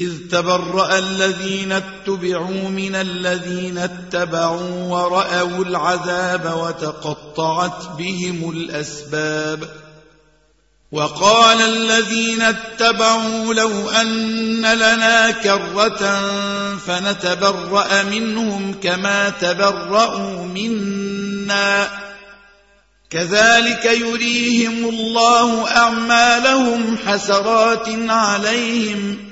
إذ تبرأ الذين اتبعوا من الذين اتبعوا ورأوا العذاب وتقطعت بهم الأسباب. وقال الذين اتبعوا لو أن لنا كرة فنتبرأ منهم كما تبرأوا منا. كذلك يريهم الله أعمالهم حسرات عليهم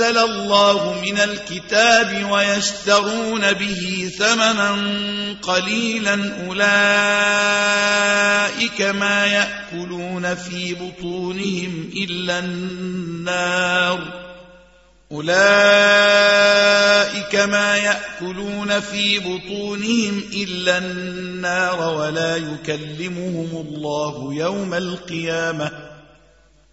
الله من الكتاب ويشترون به ثمنا قليلا أولئك ما يأكلون في بطونهم إلا النار أولئك ما يأكلون في بطونهم إلا النار ولا يكلمهم الله يوم القيامة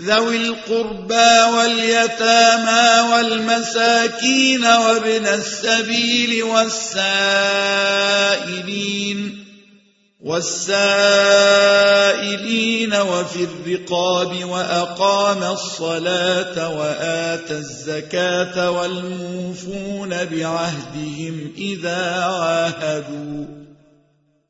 ذوي القربى واليتامى والمساكين وابن السبيل والسائلين والسائلين وفي الرقاب وأقام الصلاة وآتى الزكاة والموفون بعهدهم إذا عاهدوا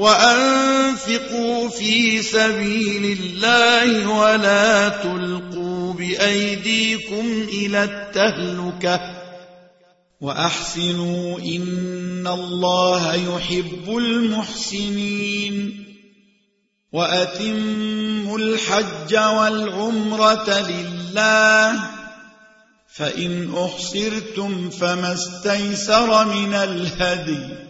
وأنفقوا في سبيل الله ولا تلقوا بأيديكم إلى التهلكة وأحسنوا إن الله يحب المحسنين وأتموا الحج والعمرة لله فإن أحصرتم فما استيسر من الهدي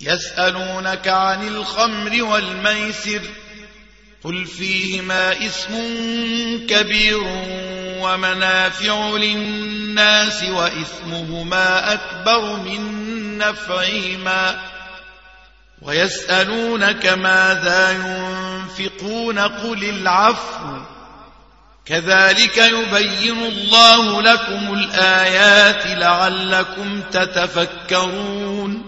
يسألونك عن الخمر والميسر قل فيهما اسم كبير ومنافع للناس وإثمهما أكبر من نفعهما ويسألونك ماذا ينفقون قل العفو كذلك يبين الله لكم الآيات لعلكم تتفكرون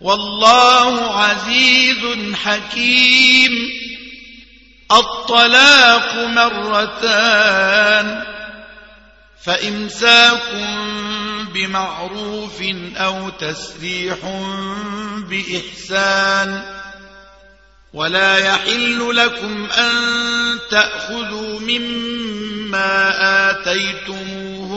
والله عزيز حكيم. الطلاق مرتان فإمساك بمعروف أو تسريح بإحسان. ولا يحل لكم أن تأخذوا مما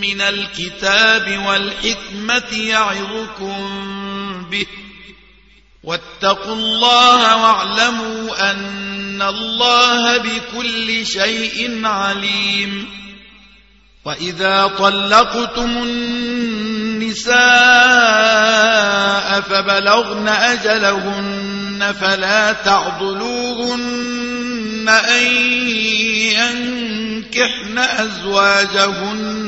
من الكتاب والحكمة يعظكم به. واتقوا الله واعلموا أن الله بكل شيء عليم. وإذا طلقتم النساء فبلغن أجلهن فلا تعضلوهن أن ينكحن أزواجهن.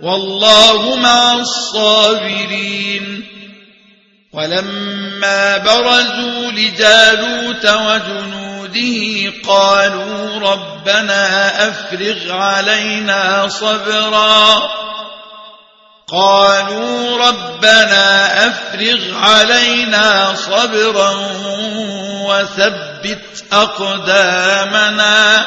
والله مع الصابرين. ولما برزوا لجالوت وجنوده قالوا ربنا أفرغ علينا صبرا. قالوا ربنا أفرغ علينا صبرا وثبت أقدامنا.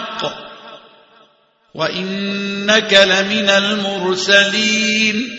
وإنك لمن المرسلين